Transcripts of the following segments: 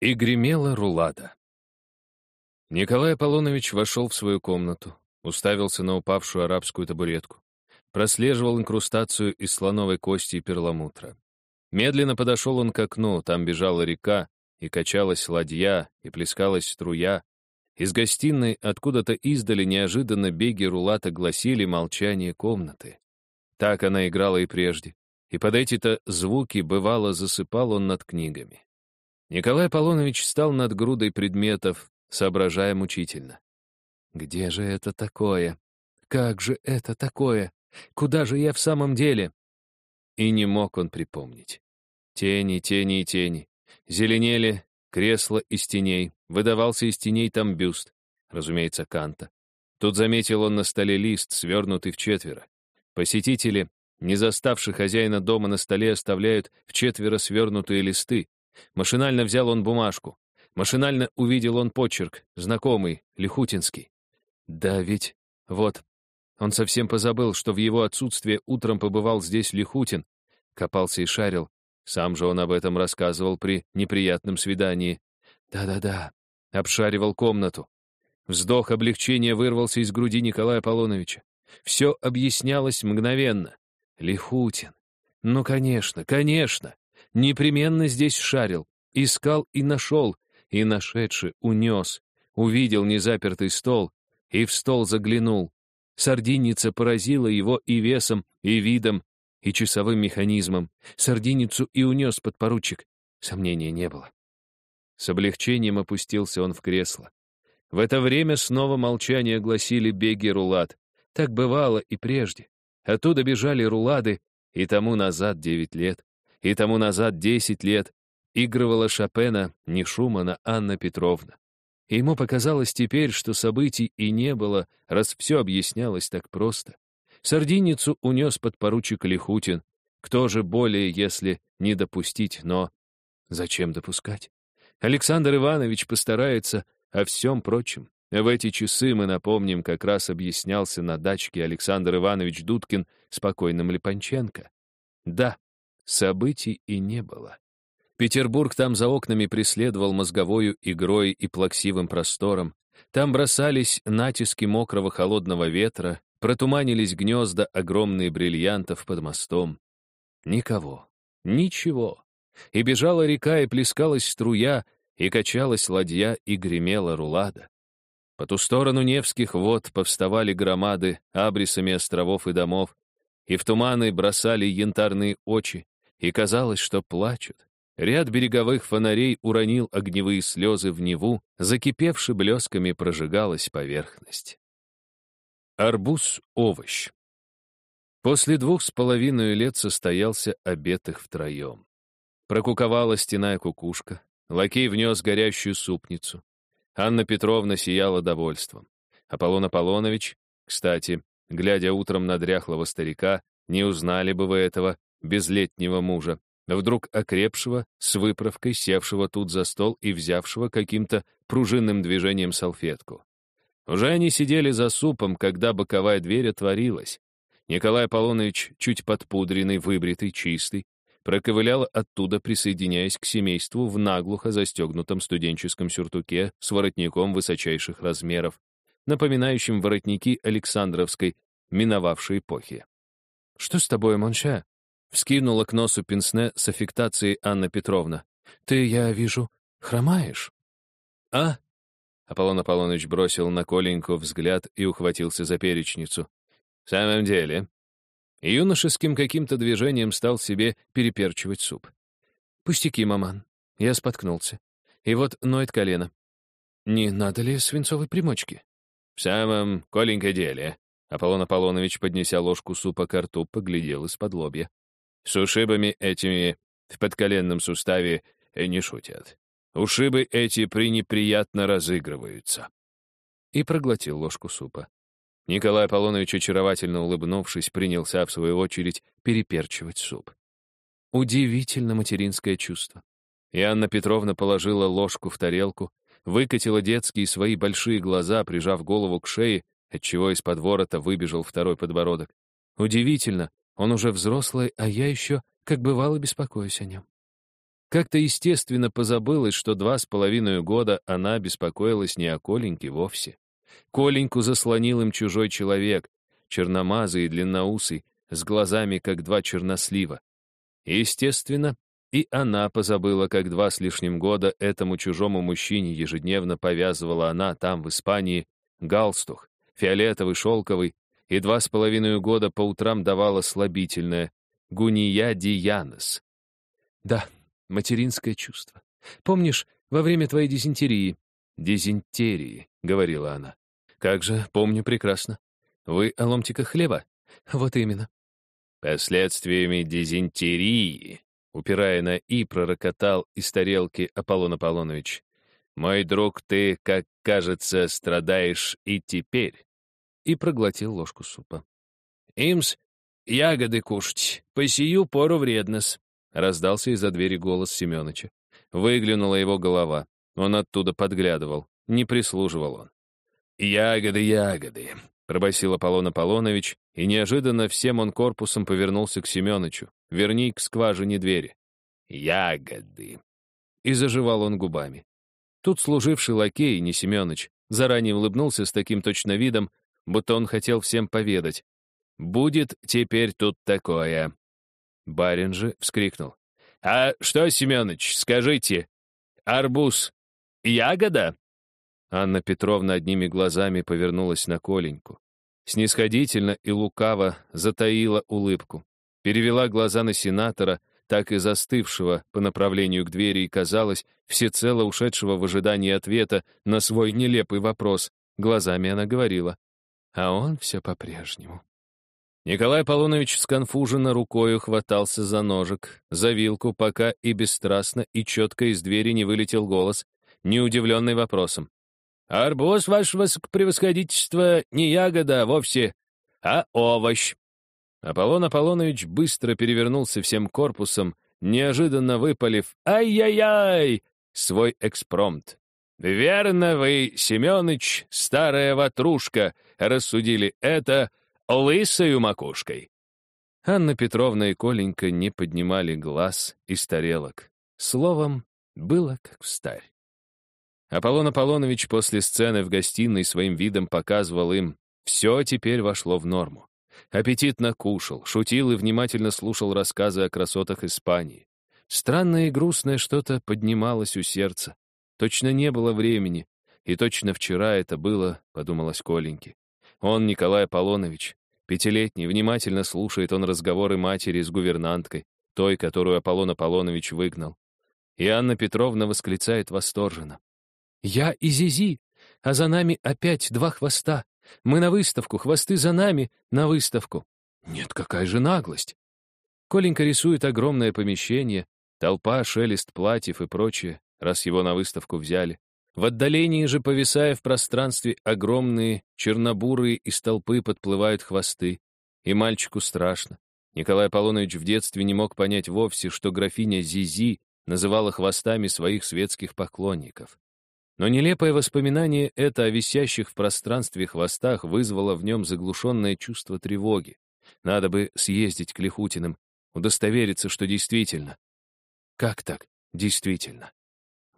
И гремела рулада. Николай Аполлонович вошел в свою комнату, уставился на упавшую арабскую табуретку, прослеживал инкрустацию из слоновой кости и перламутра. Медленно подошел он к окну, там бежала река, и качалась ладья, и плескалась струя. Из гостиной откуда-то издали неожиданно беги рулата гласили молчание комнаты. Так она играла и прежде, и под эти-то звуки бывало засыпал он над книгами. Николай Аполлонович стал над грудой предметов, соображая мучительно. «Где же это такое? Как же это такое? Куда же я в самом деле?» И не мог он припомнить. Тени, тени и тени. Зеленели кресла из теней. Выдавался из теней там бюст. Разумеется, Канта. Тут заметил он на столе лист, свернутый в четверо. Посетители, не заставшие хозяина дома на столе, оставляют в четверо свернутые листы. Машинально взял он бумажку. Машинально увидел он почерк, знакомый, Лихутинский. Да ведь, вот, он совсем позабыл, что в его отсутствие утром побывал здесь Лихутин. Копался и шарил. Сам же он об этом рассказывал при неприятном свидании. Да-да-да, обшаривал комнату. Вздох облегчения вырвался из груди Николая Аполлоновича. Все объяснялось мгновенно. Лихутин. Ну, конечно, конечно. Непременно здесь шарил, искал и нашел, и нашедший унес, увидел незапертый стол и в стол заглянул. Сардинница поразила его и весом, и видом, и часовым механизмом. Сардиницу и унес подпоручик. Сомнения не было. С облегчением опустился он в кресло. В это время снова молчание гласили беги рулат. Так бывало и прежде. Оттуда бежали рулады, и тому назад девять лет и тому назад десять лет игрывала Шопена не Шумана Анна Петровна. И ему показалось теперь, что событий и не было, раз все объяснялось так просто. Сардиницу унес подпоручик Лихутин. Кто же более, если не допустить, но... Зачем допускать? Александр Иванович постарается о всем прочем. В эти часы, мы напомним, как раз объяснялся на дачке Александр Иванович Дудкин спокойным Липанченко. Да, Событий и не было. Петербург там за окнами преследовал мозговою игрой и плаксивым простором. Там бросались натиски мокрого холодного ветра, протуманились гнезда огромные бриллиантов под мостом. Никого. Ничего. И бежала река, и плескалась струя, и качалась ладья, и гремела рулада. По ту сторону Невских вод повставали громады абрисами островов и домов, и в туманы бросали янтарные очи, и казалось, что плачут. Ряд береговых фонарей уронил огневые слезы в Неву, закипевши блесками прожигалась поверхность. Арбуз-овощ. После двух с половиной лет состоялся обед их втроем. Прокуковала стеная кукушка, лакей внес горящую супницу. Анна Петровна сияла довольством. Аполлон Аполлонович, кстати, глядя утром на дряхлого старика, не узнали бы вы этого, безлетнего мужа, вдруг окрепшего, с выправкой, севшего тут за стол и взявшего каким-то пружинным движением салфетку. Уже они сидели за супом, когда боковая дверь отворилась. Николай Аполлонович, чуть подпудренный, выбритый, чистый, проковылял оттуда, присоединяясь к семейству в наглухо застегнутом студенческом сюртуке с воротником высочайших размеров, напоминающим воротники Александровской, миновавшей эпохи. «Что с тобой, Монша?» Вскинула к носу пенсне с аффектацией Анна Петровна. «Ты, я вижу, хромаешь». «А?» Аполлон Аполлоныч бросил на Коленьку взгляд и ухватился за перечницу. «В самом деле...» Юношеским каким-то движением стал себе переперчивать суп. «Пустяки, маман». Я споткнулся. И вот ноет колено. «Не надо ли свинцовой примочки?» «В самом Коленька деле...» Аполлон Аполлонович, поднеся ложку супа к рту, поглядел из-под лобья. С ушибами этими в подколенном суставе не шутят. Ушибы эти пренеприятно разыгрываются. И проглотил ложку супа. Николай Аполлонович, очаровательно улыбнувшись, принялся, в свою очередь, переперчивать суп. Удивительно материнское чувство. И Анна Петровна положила ложку в тарелку, выкатила детские свои большие глаза, прижав голову к шее, отчего из-под ворота выбежал второй подбородок. Удивительно, он уже взрослый, а я еще, как бывало, беспокоюсь о нем. Как-то естественно позабылось, что два с половиной года она беспокоилась не о Коленьке вовсе. Коленьку заслонил им чужой человек, черномазый и длинноусый, с глазами, как два чернослива. естественно, и она позабыла, как два с лишним года этому чужому мужчине ежедневно повязывала она там, в Испании, галстух, фиолетовый, шелковый, и два с половиной года по утрам давала слабительное гуния диянос. Да, материнское чувство. Помнишь, во время твоей дизентерии? Дизентерии, говорила она. Как же, помню прекрасно. Вы о ломтиках хлеба? Вот именно. Последствиями дизентерии, упирая на «и», пророкотал из тарелки Аполлон Аполлонович. «Мой друг, ты, как кажется, страдаешь и теперь» и проглотил ложку супа. «Имс, ягоды кушать, по сию пору вредно-с», раздался из-за двери голос Семёныча. Выглянула его голова. Он оттуда подглядывал. Не прислуживал он. «Ягоды, ягоды», — пробасил Аполлон Аполлонович, и неожиданно всем он корпусом повернулся к Семёнычу, верни к скважине двери. «Ягоды». И заживал он губами. Тут служивший лакей, не Семёныч, заранее улыбнулся с таким точно видом, будто он хотел всем поведать. «Будет теперь тут такое». Барин же вскрикнул. «А что, Семёныч, скажите, арбуз — ягода?» Анна Петровна одними глазами повернулась на Коленьку. Снисходительно и лукаво затаила улыбку. Перевела глаза на сенатора, так и застывшего по направлению к двери и, казалось, всецело ушедшего в ожидании ответа на свой нелепый вопрос. Глазами она говорила а он все по-прежнему. Николай Полунович сконфуженно рукою хватался за ножик, за вилку, пока и бесстрастно, и четко из двери не вылетел голос, не удивленный вопросом. «Арбуз, ваше высокопревосходительство, не ягода вовсе, а овощ». Аполлон Аполлонович быстро перевернулся всем корпусом, неожиданно выпалив «Ай-яй-яй!» свой экспромт. «Верно вы, Семёныч, старая ватрушка, рассудили это лысою макушкой». Анна Петровна и Коленька не поднимали глаз из тарелок. Словом, было как встарь. Аполлон Аполлонович после сцены в гостиной своим видом показывал им, все теперь вошло в норму. Аппетитно кушал, шутил и внимательно слушал рассказы о красотах Испании. Странное и грустное что-то поднималось у сердца. Точно не было времени. И точно вчера это было, подумалось Коленьке. Он, Николай Аполлонович, пятилетний, внимательно слушает он разговоры матери с гувернанткой, той, которую Аполлон Аполлонович выгнал. И Анна Петровна восклицает восторженно. «Я и Зизи, а за нами опять два хвоста. Мы на выставку, хвосты за нами на выставку». Нет, какая же наглость! Коленька рисует огромное помещение, толпа, шелест платьев и прочее раз его на выставку взяли. В отдалении же, повисая в пространстве, огромные чернобурые из толпы подплывают хвосты. И мальчику страшно. Николай Аполлонович в детстве не мог понять вовсе, что графиня Зизи называла хвостами своих светских поклонников. Но нелепое воспоминание это о висящих в пространстве хвостах вызвало в нем заглушенное чувство тревоги. Надо бы съездить к Лихутиным, удостовериться, что действительно. Как так? Действительно.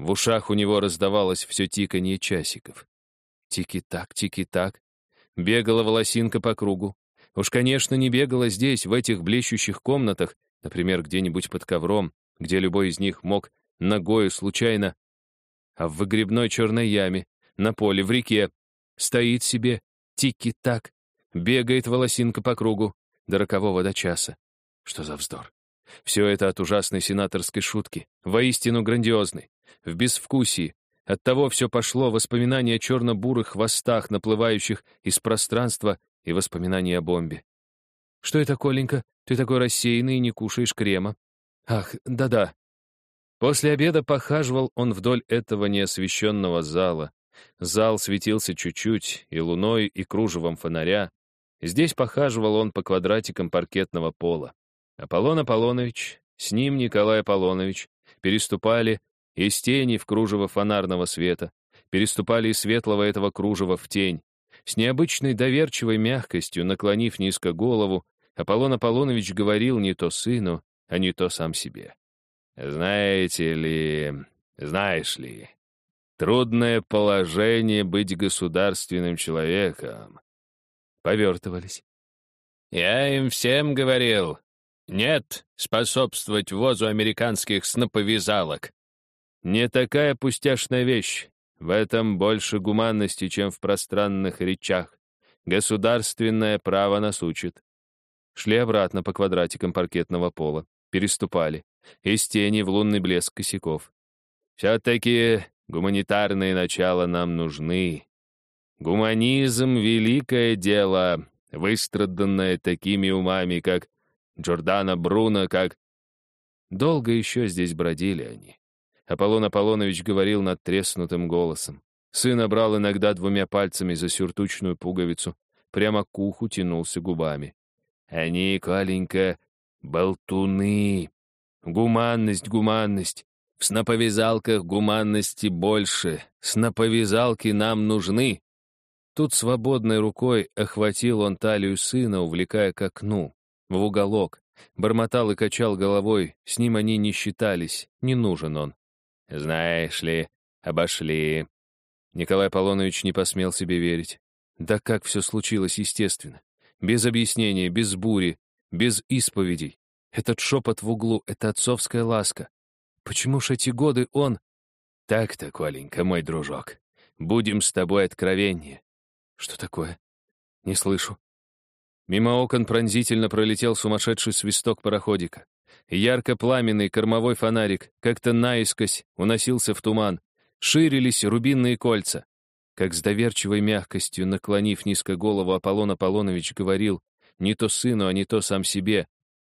В ушах у него раздавалось все тиканье часиков. Тики-так, тики-так. Бегала волосинка по кругу. Уж, конечно, не бегала здесь, в этих блещущих комнатах, например, где-нибудь под ковром, где любой из них мог ногою случайно, а в выгребной черной яме, на поле, в реке, стоит себе, тики-так, бегает волосинка по кругу до рокового до часа. Что за вздор? Все это от ужасной сенаторской шутки, воистину грандиозной в безвкусии. Оттого все пошло воспоминания о черно-бурых хвостах, наплывающих из пространства, и воспоминания о бомбе. «Что это, Коленька? Ты такой рассеянный и не кушаешь крема?» «Ах, да-да». После обеда похаживал он вдоль этого неосвещенного зала. Зал светился чуть-чуть и луной, и кружевом фонаря. Здесь похаживал он по квадратикам паркетного пола. Аполлон Аполлонович, с ним Николай Аполлонович, переступали из тени в кружево фонарного света, переступали из светлого этого кружева в тень. С необычной доверчивой мягкостью, наклонив низко голову, Аполлон Аполлонович говорил не то сыну, а не то сам себе. Знаете ли, знаешь ли, трудное положение быть государственным человеком. Повертывались. Я им всем говорил, нет способствовать ввозу американских сноповязалок. Не такая пустяшная вещь. В этом больше гуманности, чем в пространных речах. Государственное право нас учит. Шли обратно по квадратикам паркетного пола, переступали. Из тени в лунный блеск косяков. Все-таки гуманитарные начала нам нужны. Гуманизм — великое дело, выстраданное такими умами, как Джордана Бруно, как... Долго еще здесь бродили они. Аполлон Аполлонович говорил над треснутым голосом. Сын обрал иногда двумя пальцами за сюртучную пуговицу, прямо к уху тянулся губами. Они, Коленька, болтуны. Гуманность, гуманность. В сноповязалках гуманности больше. Сноповязалки нам нужны. Тут свободной рукой охватил он талию сына, увлекая к окну, в уголок. Бормотал и качал головой, с ним они не считались, не нужен он. «Знаешь ли, обошли». Николай Полонович не посмел себе верить. Да как все случилось естественно. Без объяснения, без бури, без исповедей. Этот шепот в углу — это отцовская ласка. Почему ж эти годы он... Так-то, Коленька, мой дружок, будем с тобой откровеннее. Что такое? Не слышу. Мимо окон пронзительно пролетел сумасшедший свисток пароходика. Ярко-пламенный кормовой фонарик как-то наискось уносился в туман. Ширились рубинные кольца. Как с доверчивой мягкостью, наклонив низко голову, Аполлон Аполлонович говорил, не то сыну, а не то сам себе.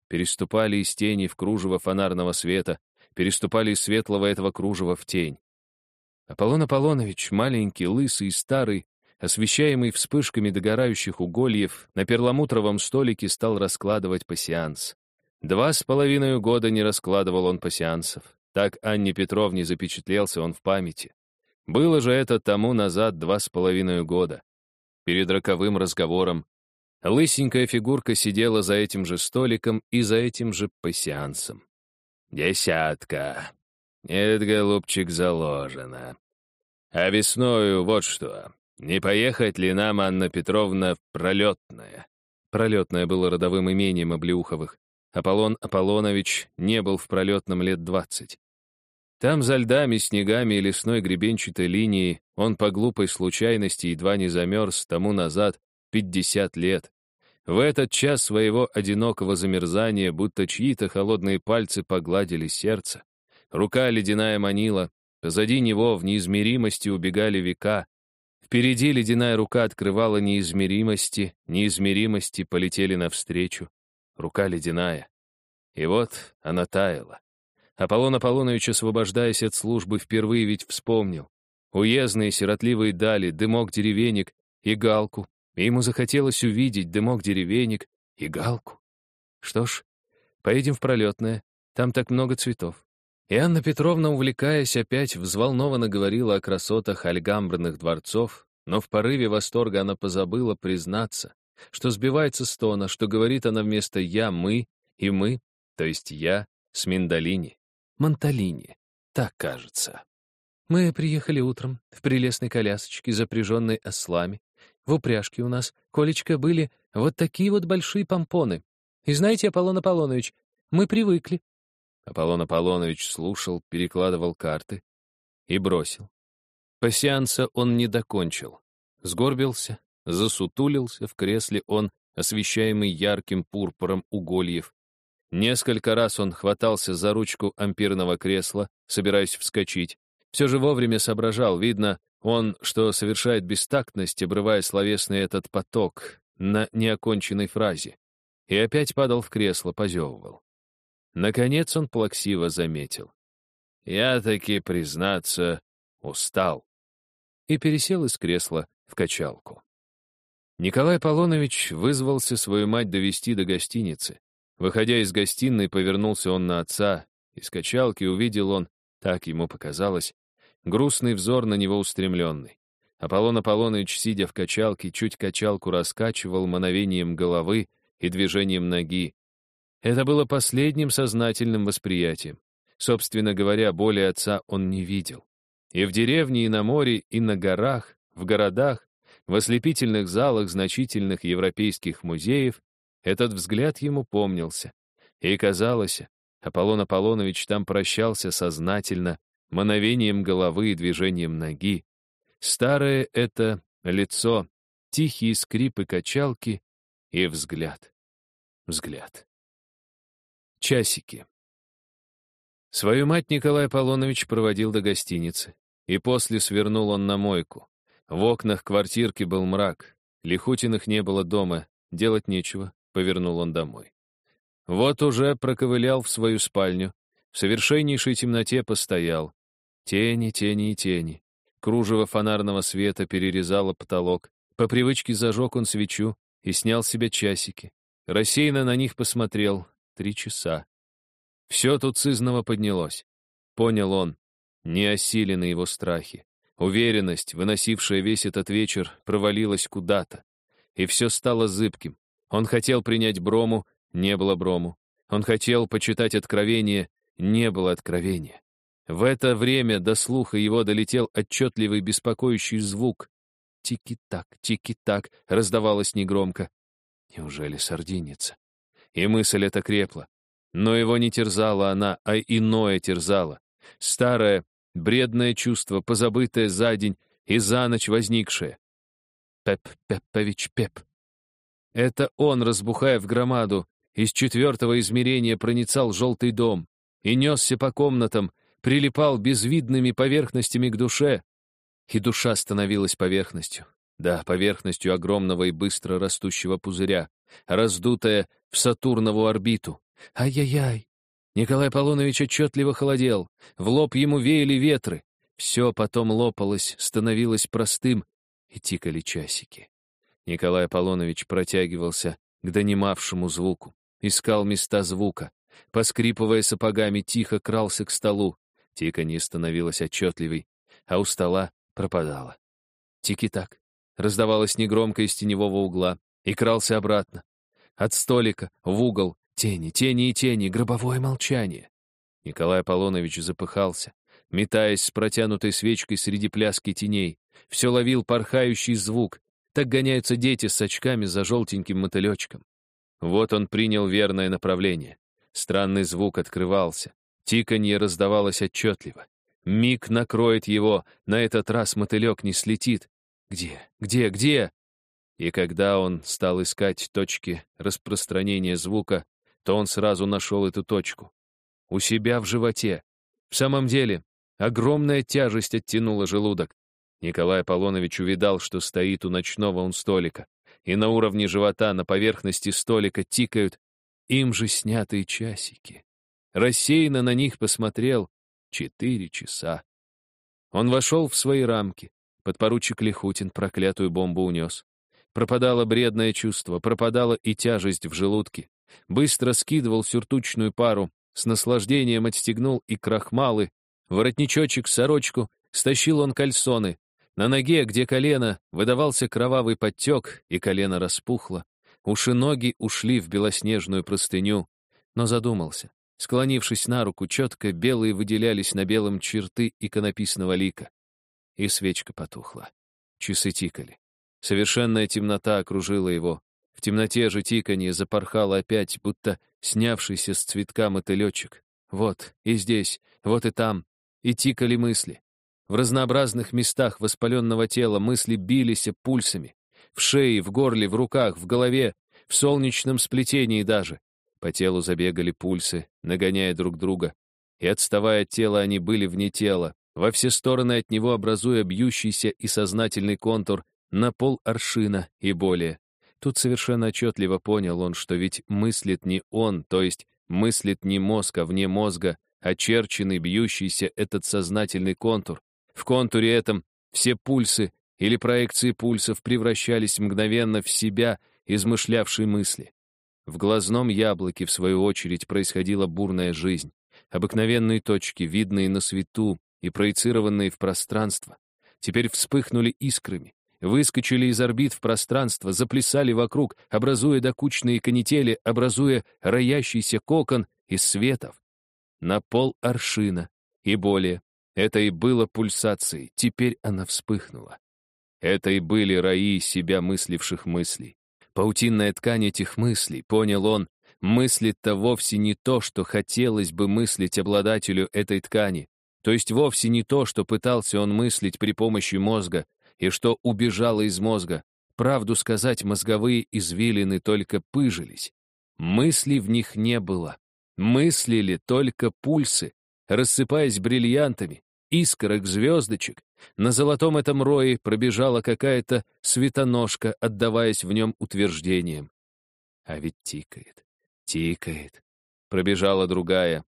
Переступали из тени в кружево фонарного света, переступали из светлого этого кружева в тень. Аполлон Аполлонович, маленький, лысый и старый, освещаемый вспышками догорающих угольев, на перламутровом столике стал раскладывать пассианс. Два с половиной года не раскладывал он пассиансов. Так Анне Петровне запечатлелся он в памяти. Было же это тому назад два с половиной года. Перед роковым разговором лысенькая фигурка сидела за этим же столиком и за этим же пассиансом. «Десятка. Нет, голубчик, заложено. А весною вот что. Не поехать ли нам, Анна Петровна, в Пролетное?» Пролетное было родовым имением Облеуховых. Аполлон Аполлонович не был в Пролетном лет двадцать. Там за льдами, снегами и лесной гребенчатой линией он по глупой случайности едва не замерз тому назад пятьдесят лет. В этот час своего одинокого замерзания будто чьи-то холодные пальцы погладили сердце. Рука ледяная манила, позади него в неизмеримости убегали века. Впереди ледяная рука открывала неизмеримости, неизмеримости полетели навстречу. Рука ледяная. И вот она таяла. Аполлон Аполлонович, освобождаясь от службы, впервые ведь вспомнил. Уездные сиротливые дали, дымок деревенек и галку. И ему захотелось увидеть дымок деревенек и галку. Что ж, поедем в пролетное, там так много цветов. И Анна Петровна, увлекаясь, опять взволнованно говорила о красотах альгамбрных дворцов, но в порыве восторга она позабыла признаться, что сбивается с тона, что говорит она вместо «я», «мы» и «мы», то есть «я» с Миндалини. Монталини. Так кажется. Мы приехали утром в прелестной колясочке, запряженной ослами. В упряжке у нас, Колечка, были вот такие вот большие помпоны. И знаете, Аполлон Аполлонович, мы привыкли. Аполлон Аполлонович слушал, перекладывал карты и бросил. Пассианса он не докончил. Сгорбился, засутулился в кресле он, освещаемый ярким пурпуром угольев, Несколько раз он хватался за ручку ампирного кресла, собираясь вскочить. Все же вовремя соображал, видно, он, что совершает бестактность, обрывая словесный этот поток на неоконченной фразе. И опять падал в кресло, позевывал. Наконец он плаксиво заметил. «Я таки, признаться, устал». И пересел из кресла в качалку. Николай Полонович вызвался свою мать довести до гостиницы. Выходя из гостиной, повернулся он на отца. Из качалки увидел он, так ему показалось, грустный взор на него устремленный. Аполлон Аполлоныч, сидя в качалке, чуть качалку раскачивал мановением головы и движением ноги. Это было последним сознательным восприятием. Собственно говоря, более отца он не видел. И в деревне, и на море, и на горах, в городах, в ослепительных залах значительных европейских музеев этот взгляд ему помнился. И казалось, Аполлон Аполлонович там прощался сознательно, мановением головы и движением ноги. Старое это лицо, тихие скрипы качалки и взгляд. Взгляд. Часики. Свою мать Николай Аполлонович проводил до гостиницы, и после свернул он на мойку. В окнах квартирки был мрак, Лихутиных не было дома, делать нечего, повернул он домой. Вот уже проковылял в свою спальню, в совершеннейшей темноте постоял. Тени, тени и тени. Кружево фонарного света перерезало потолок. По привычке зажег он свечу и снял себе часики. Рассеянно на них посмотрел. Три часа. Все тут сызново поднялось. Понял он, не осилены его страхи. Уверенность, выносившая весь этот вечер, провалилась куда-то. И все стало зыбким. Он хотел принять Брому, не было Брому. Он хотел почитать откровение, не было откровения. В это время до слуха его долетел отчетливый беспокоящий звук. Тики-так, тики-так, раздавалось негромко. Неужели сардинница? И мысль эта крепла. Но его не терзала она, а иное терзало. Старое, бредное чувство, позабытое за день и за ночь возникшее. Пеп Пеппович Пеп. Это он, разбухая в громаду, из четвертого измерения проницал желтый дом и несся по комнатам, прилипал безвидными поверхностями к душе. И душа становилась поверхностью. Да, поверхностью огромного и быстро растущего пузыря, раздутая в Сатурнову орбиту. Ай-яй-яй! Николай Полонович отчетливо холодел, в лоб ему веяли ветры. Все потом лопалось, становилось простым, и тикали часики. Николай Аполлонович протягивался к донимавшему звуку, искал места звука, поскрипывая сапогами, тихо крался к столу. Тиканье становилось отчетливей, а у стола пропадало. Тики-так. Раздавалось негромко из теневого угла и крался обратно. От столика в угол тени, тени и тени, гробовое молчание. Николай Аполлонович запыхался, метаясь с протянутой свечкой среди пляски теней. Все ловил порхающий звук, так гоняются дети с очками за желтеньким мотылечком. Вот он принял верное направление. Странный звук открывался. Тиканье раздавалось отчетливо. Миг накроет его, на этот раз мотылек не слетит. Где? Где? Где? И когда он стал искать точки распространения звука, то он сразу нашел эту точку. У себя в животе. В самом деле, огромная тяжесть оттянула желудок. Николай Аполлонович увидал, что стоит у ночного он столика, и на уровне живота, на поверхности столика тикают им же снятые часики. Рассеянно на них посмотрел четыре часа. Он вошел в свои рамки. Подпоручик Лихутин проклятую бомбу унес. Пропадало бредное чувство, пропадала и тяжесть в желудке. Быстро скидывал сюртучную пару, с наслаждением отстегнул и крахмалы, воротничочек, сорочку, стащил он кальсоны, на ноге, где колено, выдавался кровавый подтек, и колено распухло. Уши ноги ушли в белоснежную простыню, но задумался. Склонившись на руку, четко белые выделялись на белом черты иконописного лика. И свечка потухла. Часы тикали. Совершенная темнота окружила его. В темноте же тиканье запорхало опять, будто снявшийся с цветка мотылечек. Вот и здесь, вот и там. И тикали мысли. В разнообразных местах воспаленного тела мысли бились пульсами. В шее, в горле, в руках, в голове, в солнечном сплетении даже. По телу забегали пульсы, нагоняя друг друга. И отставая от тела, они были вне тела, во все стороны от него образуя бьющийся и сознательный контур на пол аршина и более. Тут совершенно отчетливо понял он, что ведь мыслит не он, то есть мыслит не мозг, а вне мозга, очерченный, бьющийся этот сознательный контур, в контуре этом все пульсы или проекции пульсов превращались мгновенно в себя, измышлявшие мысли. В глазном яблоке, в свою очередь, происходила бурная жизнь. Обыкновенные точки, видные на свету и проецированные в пространство, теперь вспыхнули искрами, выскочили из орбит в пространство, заплясали вокруг, образуя докучные канители, образуя роящийся кокон из светов. на пол аршина и более. Это и было пульсацией, теперь она вспыхнула. Это и были раи себя мысливших мыслей. Паутинная ткань этих мыслей, понял он, мыслит-то вовсе не то, что хотелось бы мыслить обладателю этой ткани, то есть вовсе не то, что пытался он мыслить при помощи мозга, и что убежало из мозга. Правду сказать, мозговые извилины только пыжились. Мыслей в них не было. Мыслили только пульсы, рассыпаясь бриллиантами, искорок звездочек. На золотом этом рое пробежала какая-то светоножка, отдаваясь в нем утверждением. А ведь тикает, тикает. Пробежала другая.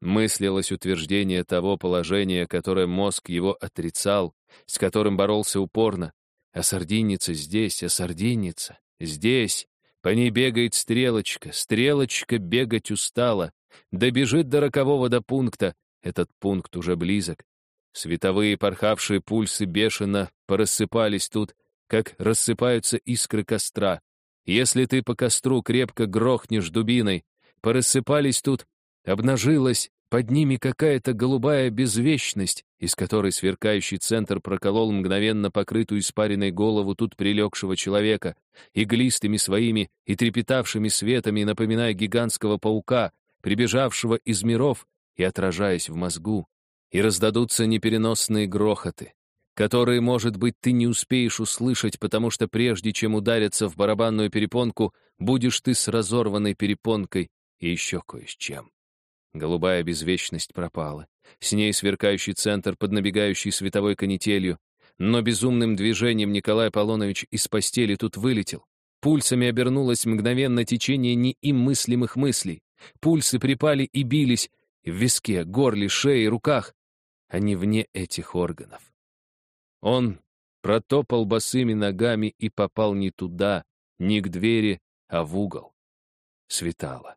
Мыслилось утверждение того положения, которое мозг его отрицал, с которым боролся упорно. А сардинница здесь, а сардинница здесь. По ней бегает стрелочка, стрелочка бегать устала. Добежит до рокового до пункта, этот пункт уже близок. Световые порхавшие пульсы бешено порассыпались тут, как рассыпаются искры костра. Если ты по костру крепко грохнешь дубиной, порассыпались тут, обнажилась под ними какая-то голубая безвечность, из которой сверкающий центр проколол мгновенно покрытую испаренной голову тут прилегшего человека, иглистыми своими и трепетавшими светами, напоминая гигантского паука, прибежавшего из миров и отражаясь в мозгу, и раздадутся непереносные грохоты, которые, может быть, ты не успеешь услышать, потому что прежде чем удариться в барабанную перепонку, будешь ты с разорванной перепонкой и еще кое с чем. Голубая безвечность пропала. С ней сверкающий центр под набегающей световой канителью. Но безумным движением Николай Аполлонович из постели тут вылетел. Пульсами обернулось мгновенно течение не им мыслимых мыслей. Пульсы припали и бились в виске, горле, шее, руках. Они вне этих органов. Он протопал босыми ногами и попал не туда, не к двери, а в угол. Светало.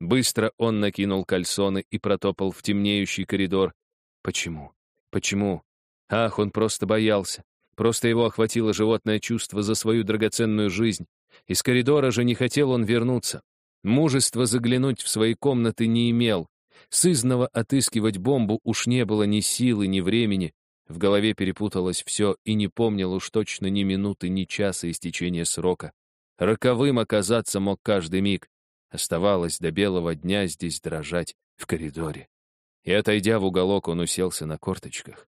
Быстро он накинул кальсоны и протопал в темнеющий коридор. Почему? Почему? Ах, он просто боялся. Просто его охватило животное чувство за свою драгоценную жизнь. Из коридора же не хотел он вернуться. Мужества заглянуть в свои комнаты не имел. Сызново отыскивать бомбу уж не было ни силы, ни времени. В голове перепуталось все и не помнил уж точно ни минуты, ни часа истечения срока. Роковым оказаться мог каждый миг. Оставалось до белого дня здесь дрожать в коридоре. И, отойдя в уголок, он уселся на корточках.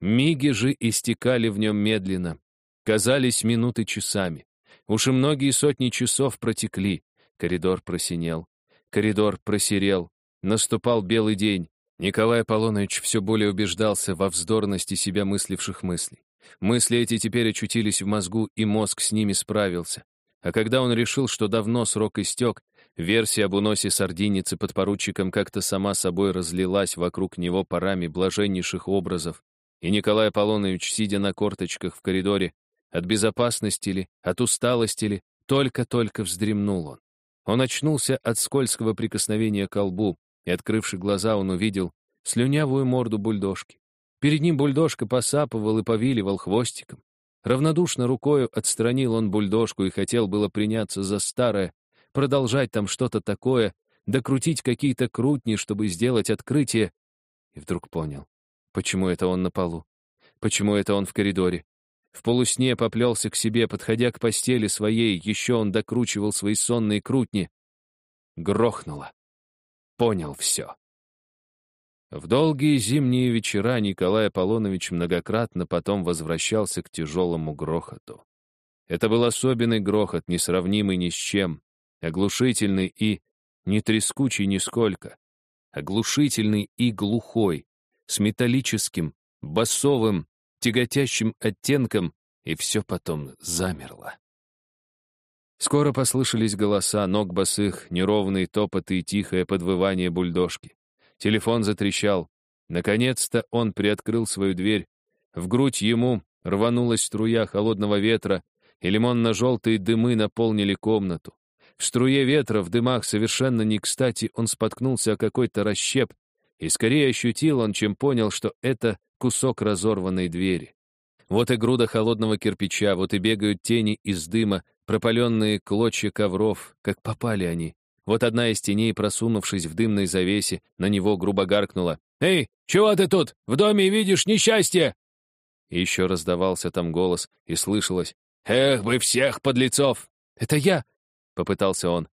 Миги же истекали в нем медленно, казались минуты часами. Уж и многие сотни часов протекли. Коридор просинел. Коридор просерел. Наступал белый день. Николай Аполлонович все более убеждался во вздорности себя мысливших мыслей. Мысли эти теперь очутились в мозгу, и мозг с ними справился. А когда он решил, что давно срок истек, версия об уносе сардиницы под поручиком как-то сама собой разлилась вокруг него парами блаженнейших образов, и Николай Аполлонович, сидя на корточках в коридоре, от безопасности ли, от усталости ли, только-только вздремнул он. Он очнулся от скользкого прикосновения к лбу, и, открывши глаза, он увидел слюнявую морду бульдожки. Перед ним бульдожка посапывал и повиливал хвостиком. Равнодушно рукою отстранил он бульдожку и хотел было приняться за старое, продолжать там что-то такое, докрутить какие-то крутни, чтобы сделать открытие. И вдруг понял, почему это он на полу, почему это он в коридоре. В полусне поплелся к себе, подходя к постели своей, еще он докручивал свои сонные крутни. Грохнуло понял все. В долгие зимние вечера Николай Аполлонович многократно потом возвращался к тяжелому грохоту. Это был особенный грохот, несравнимый ни с чем, оглушительный и не трескучий нисколько, оглушительный и глухой, с металлическим, басовым, тяготящим оттенком, и все потом замерло. Скоро послышались голоса, ног босых, неровные топоты и тихое подвывание бульдожки. Телефон затрещал. Наконец-то он приоткрыл свою дверь. В грудь ему рванулась струя холодного ветра, и лимонно-желтые дымы наполнили комнату. В струе ветра, в дымах совершенно не кстати, он споткнулся о какой-то расщеп, и скорее ощутил он, чем понял, что это кусок разорванной двери. Вот и груда холодного кирпича, вот и бегают тени из дыма, пропаленные клочья ковров, как попали они, Вот одна из теней, просунувшись в дымной завесе, на него грубо гаркнула. «Эй, чего ты тут? В доме видишь несчастье!» И еще раздавался там голос, и слышалось. «Эх бы всех подлецов!» «Это я!» — попытался он.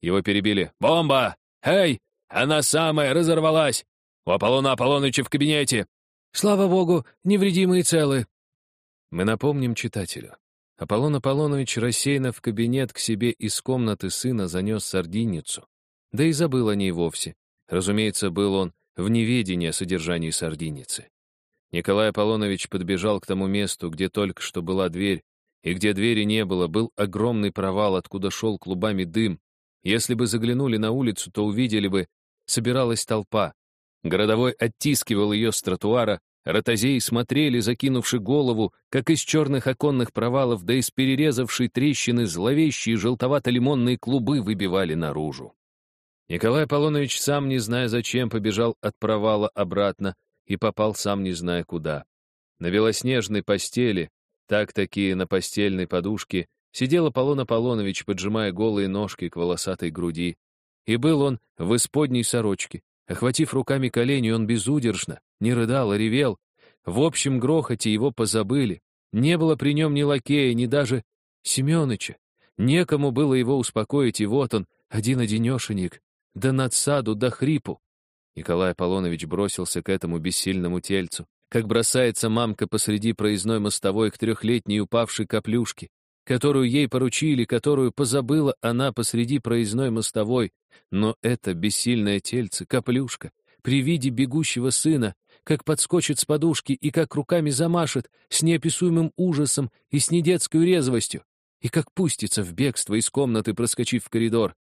Его перебили. «Бомба! Эй, она самая разорвалась! У Аполлона Аполлоныча в кабинете!» «Слава богу, невредимые целы!» Мы напомним читателю. Аполлон Аполлонович рассеянно в кабинет к себе из комнаты сына занес сардинницу. Да и забыл о ней вовсе. Разумеется, был он в неведении о содержании сардинницы. Николай Аполлонович подбежал к тому месту, где только что была дверь, и где двери не было, был огромный провал, откуда шел клубами дым. Если бы заглянули на улицу, то увидели бы, собиралась толпа. Городовой оттискивал ее с тротуара, Ротозеи смотрели, закинувши голову, как из черных оконных провалов, да из перерезавшей трещины зловещие желтовато-лимонные клубы выбивали наружу. Николай Аполлонович, сам не зная зачем, побежал от провала обратно и попал сам не зная куда. На белоснежной постели, так-таки на постельной подушке, сидел Аполлон Аполлонович, поджимая голые ножки к волосатой груди. И был он в исподней сорочке. Охватив руками колени, он безудержно, не рыдал, а ревел. В общем грохоте его позабыли. Не было при нем ни лакея, ни даже Семёныча. Некому было его успокоить, и вот он, один-одинешенек, да надсаду, да хрипу. Николай Аполлонович бросился к этому бессильному тельцу, как бросается мамка посреди проездной мостовой к трехлетней упавшей каплюшке, которую ей поручили, которую позабыла она посреди проездной мостовой. Но это бессильное тельце, каплюшка, при виде бегущего сына, как подскочит с подушки и как руками замашет с неописуемым ужасом и с недетской резвостью, и как пустится в бегство из комнаты, проскочив в коридор.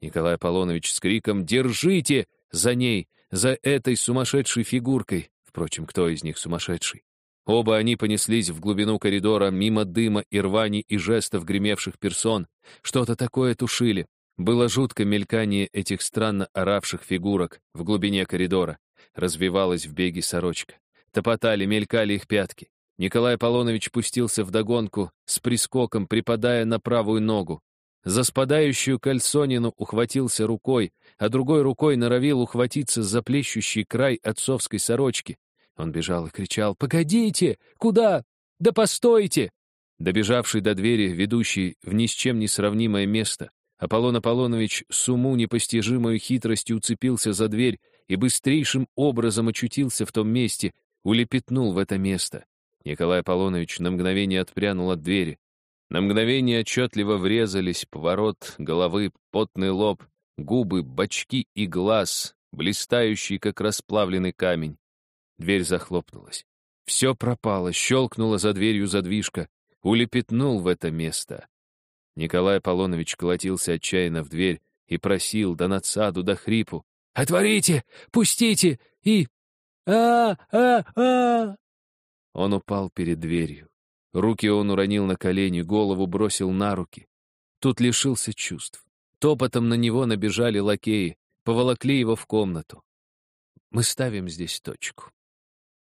Николай Аполлонович с криком «Держите!» за ней, за этой сумасшедшей фигуркой. Впрочем, кто из них сумасшедший? Оба они понеслись в глубину коридора, мимо дыма и рвани и жестов гремевших персон. Что-то такое тушили. Было жутко мелькание этих странно оравших фигурок в глубине коридора развивалась в беге сорочка. Топотали, мелькали их пятки. Николай Аполлонович пустился в догонку с прискоком, припадая на правую ногу. За спадающую кальсонину ухватился рукой, а другой рукой норовил ухватиться за плещущий край отцовской сорочки. Он бежал и кричал «Погодите! Куда? Да постойте!» Добежавший до двери, ведущий в ни с чем не сравнимое место, Аполлон Аполлонович с уму непостижимой хитростью уцепился за дверь и быстрейшим образом очутился в том месте, улепетнул в это место. Николай Аполлонович на мгновение отпрянул от двери. На мгновение отчетливо врезались поворот головы, потный лоб, губы, бочки и глаз, блистающий, как расплавленный камень. Дверь захлопнулась. Все пропало, щелкнула за дверью задвижка, улепетнул в это место. Николай Аполлонович колотился отчаянно в дверь и просил до надсаду, до хрипу. «Отворите! Пустите! И... а-а-а!» Он упал перед дверью. Руки он уронил на колени, голову бросил на руки. Тут лишился чувств. Топотом на него набежали лакеи, поволокли его в комнату. Мы ставим здесь точку.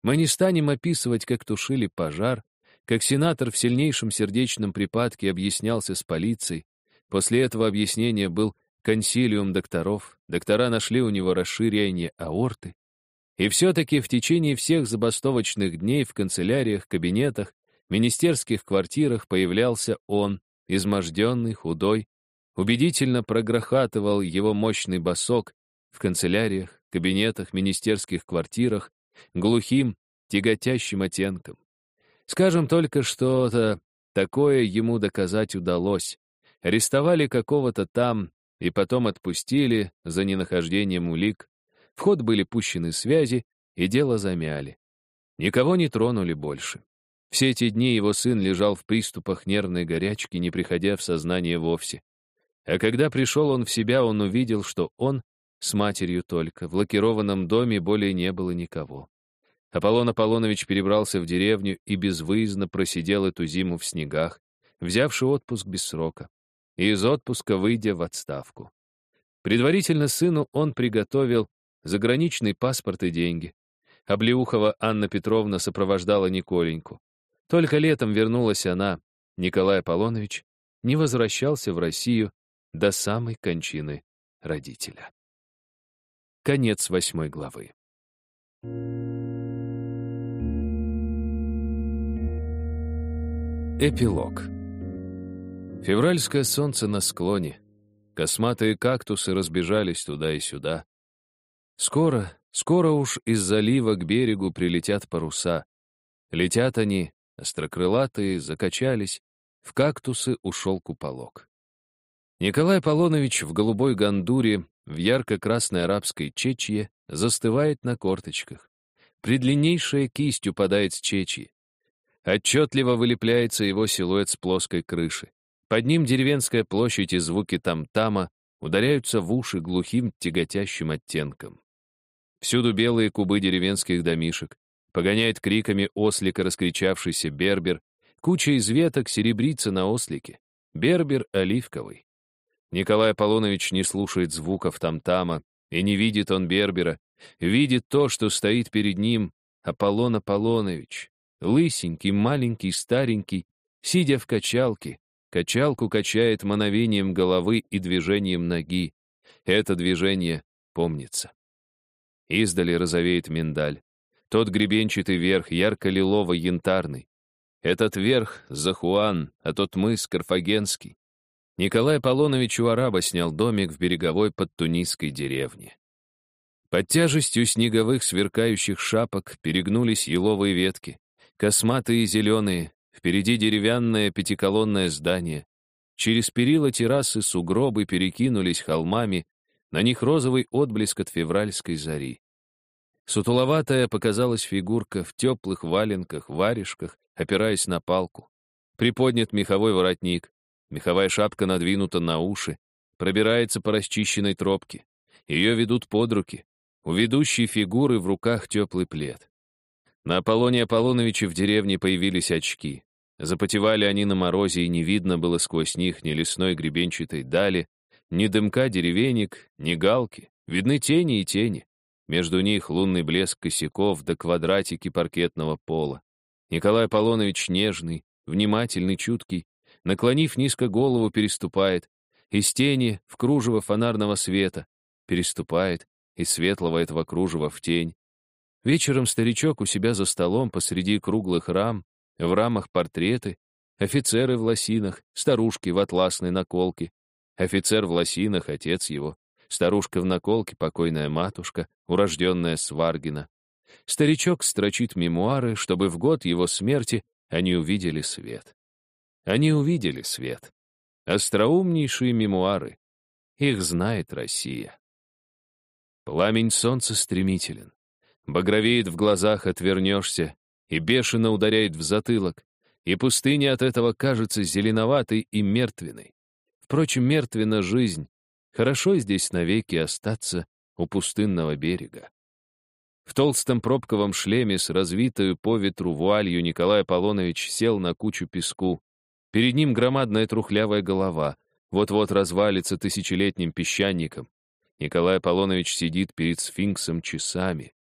Мы не станем описывать, как тушили пожар, как сенатор в сильнейшем сердечном припадке объяснялся с полицией. После этого объяснения был консилиум докторов, доктора нашли у него расширение аорты. И все-таки в течение всех забастовочных дней в канцеляриях, кабинетах, министерских квартирах появлялся он, изможденный, худой, убедительно прогрохатывал его мощный босок в канцеляриях, кабинетах, министерских квартирах, глухим, тяготящим оттенком. Скажем только что-то такое ему доказать удалось. Арестовали какого-то там и потом отпустили за ненахождением улик. В ход были пущены связи, и дело замяли. Никого не тронули больше. Все эти дни его сын лежал в приступах нервной горячки, не приходя в сознание вовсе. А когда пришел он в себя, он увидел, что он с матерью только, в лакированном доме более не было никого. Аполлон Аполлонович перебрался в деревню и безвыездно просидел эту зиму в снегах, взявший отпуск без срока, и из отпуска выйдя в отставку. Предварительно сыну он приготовил заграничный паспорт и деньги. Облеухова Анна Петровна сопровождала Николеньку. Только летом вернулась она, Николай Аполлонович, не возвращался в Россию до самой кончины родителя. Конец восьмой главы. Эпилог. Февральское солнце на склоне. Косматые кактусы разбежались туда и сюда. Скоро, скоро уж из залива к берегу прилетят паруса. Летят они, острокрылатые, закачались. В кактусы ушел куполок. Николай Аполлонович в голубой гандуре, в ярко-красной арабской чечье, застывает на корточках. Предлиннейшая кисть упадает с чечьи. Отчетливо вылепляется его силуэт с плоской крыши. Под ним деревенская площадь и звуки там-тама ударяются в уши глухим тяготящим оттенком. Всюду белые кубы деревенских домишек. Погоняет криками ослика раскричавшийся бербер. Куча из веток серебрится на ослике. Бербер оливковый. Николай Аполлонович не слушает звуков там-тама, и не видит он бербера. Видит то, что стоит перед ним Аполлон Аполлонович, лысенький, маленький, старенький, сидя в качалке, качалку качает мановением головы и движением ноги. Это движение помнится. Издали розовеет миндаль. Тот гребенчатый верх ярко-лилово-янтарный. Этот верх — Захуан, а тот мыс — Карфагенский. Николай Аполлонович у араба снял домик в береговой под тунисской деревне. Под тяжестью снеговых сверкающих шапок перегнулись еловые ветки. Косматые и зеленые, впереди деревянное пятиколонное здание. Через перила террасы сугробы перекинулись холмами, на них розовый отблеск от февральской зари. Сутуловатая показалась фигурка в теплых валенках, варежках, опираясь на палку. Приподнят меховой воротник, меховая шапка надвинута на уши, пробирается по расчищенной тропке. Ее ведут под руки. У ведущей фигуры в руках теплый плед. На Аполлоне Аполлоновиче в деревне появились очки. Запотевали они на морозе, и не видно было сквозь них ни лесной гребенчатой дали, ни дымка деревенек, ни галки. Видны тени и тени. Между них лунный блеск косяков до квадратики паркетного пола. Николай Аполлонович нежный, внимательный, чуткий, наклонив низко голову, переступает. Из тени в кружево фонарного света переступает, из светлого этого кружева в тень. Вечером старичок у себя за столом посреди круглых рам, в рамах портреты, офицеры в лосинах, старушки в атласной наколке, офицер в лосинах, отец его, старушка в наколке, покойная матушка, урожденная Сваргина. Старичок строчит мемуары, чтобы в год его смерти они увидели свет. Они увидели свет. Остроумнейшие мемуары. Их знает Россия. Пламень солнца стремителен. Багровеет в глазах, отвернешься, и бешено ударяет в затылок, и пустыня от этого кажется зеленоватой и мертвенной. Впрочем, мертвена жизнь. Хорошо здесь навеки остаться у пустынного берега. В толстом пробковом шлеме с развитою по ветру вуалью Николай Аполлонович сел на кучу песку. Перед ним громадная трухлявая голова, вот-вот развалится тысячелетним песчаником. Николай Аполлонович сидит перед сфинксом часами.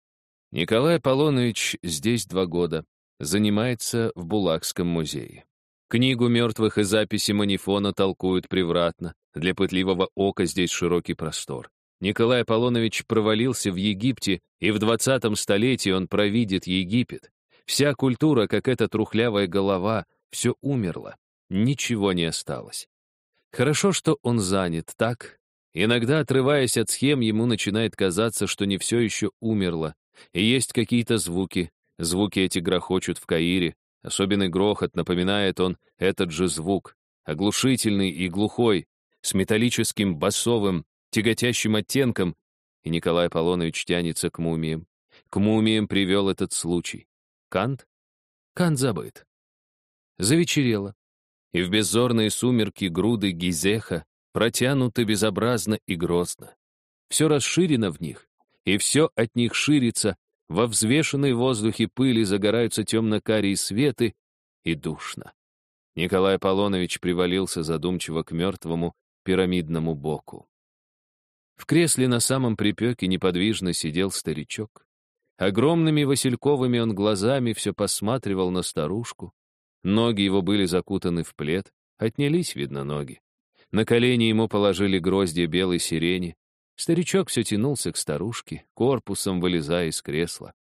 Николай Аполлонович здесь два года, занимается в Булакском музее. Книгу мертвых и записи манифона толкуют превратно, для пытливого ока здесь широкий простор. Николай Аполлонович провалился в Египте, и в двадцатом столетии он провидит Египет. Вся культура, как эта трухлявая голова, все умерло, ничего не осталось. Хорошо, что он занят так. Иногда, отрываясь от схем, ему начинает казаться, что не все еще умерло, и есть какие-то звуки. Звуки эти грохочут в Каире. Особенный грохот напоминает он этот же звук. Оглушительный и глухой, с металлическим басовым, тяготящим оттенком. И Николай Аполлонович тянется к мумиям. К мумиям привел этот случай. Кант? Кант забыт. Завечерело. И в беззорные сумерки груды Гизеха протянуты безобразно и грозно. Все расширено в них, и все от них ширится, во взвешенной воздухе пыли загораются темно-карие светы, и душно. Николай Аполлонович привалился задумчиво к мертвому пирамидному боку. В кресле на самом припеке неподвижно сидел старичок. Огромными васильковыми он глазами все посматривал на старушку. Ноги его были закутаны в плед, отнялись, видно, ноги. На колени ему положили гроздья белой сирени, Старичок все тянулся к старушке, корпусом вылезая из кресла.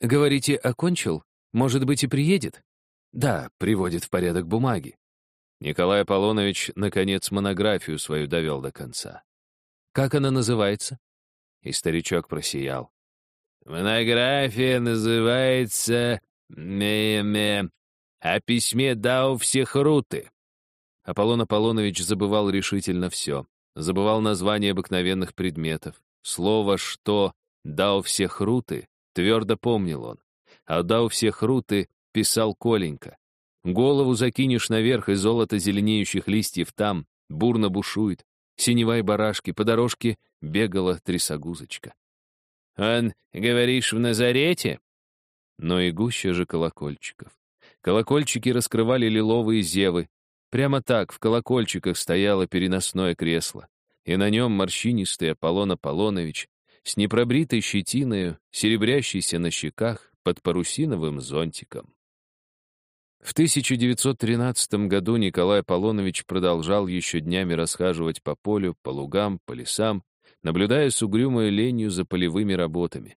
«Говорите, окончил? Может быть, и приедет?» «Да, приводит в порядок бумаги». Николай Аполлонович, наконец, монографию свою довел до конца. «Как она называется?» И старичок просиял. «Монография называется... Ме-ме... О письме Дау всех руты». Аполлон Аполлонович забывал решительно все. Забывал названия обыкновенных предметов. Слово «что» «дау всех руты» твердо помнил он. А «дау всех руты» писал Коленька. Голову закинешь наверх, и золото зеленеющих листьев там, бурно бушует. Синевай барашки, по дорожке бегала трясогузочка. «Он, говоришь, в Назарете?» Но и гуще же колокольчиков. Колокольчики раскрывали лиловые зевы. Прямо так в колокольчиках стояло переносное кресло, и на нем морщинистый Аполлон Аполлонович с непробритой щетиною, серебрящийся на щеках под парусиновым зонтиком. В 1913 году Николай Аполлонович продолжал еще днями расхаживать по полю, по лугам, по лесам, наблюдая с угрюмой ленью за полевыми работами.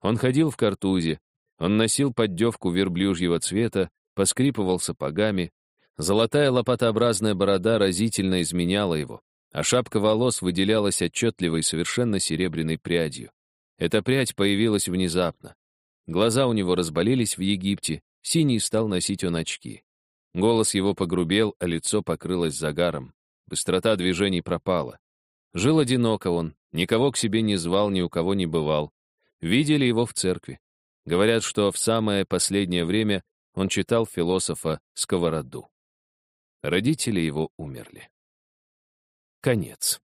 Он ходил в картузе, он носил поддевку верблюжьего цвета, поскрипывал сапогами, золотая лопатообразная борода разительно изменяла его, а шапка волос выделялась отчетливой совершенно серебряной прядью. Эта прядь появилась внезапно. Глаза у него разболелись в Египте, Синий стал носить он очки. Голос его погрубел, а лицо покрылось загаром. Быстрота движений пропала. Жил одиноко он, никого к себе не звал, ни у кого не бывал. Видели его в церкви. Говорят, что в самое последнее время он читал философа Сковороду. Родители его умерли. Конец.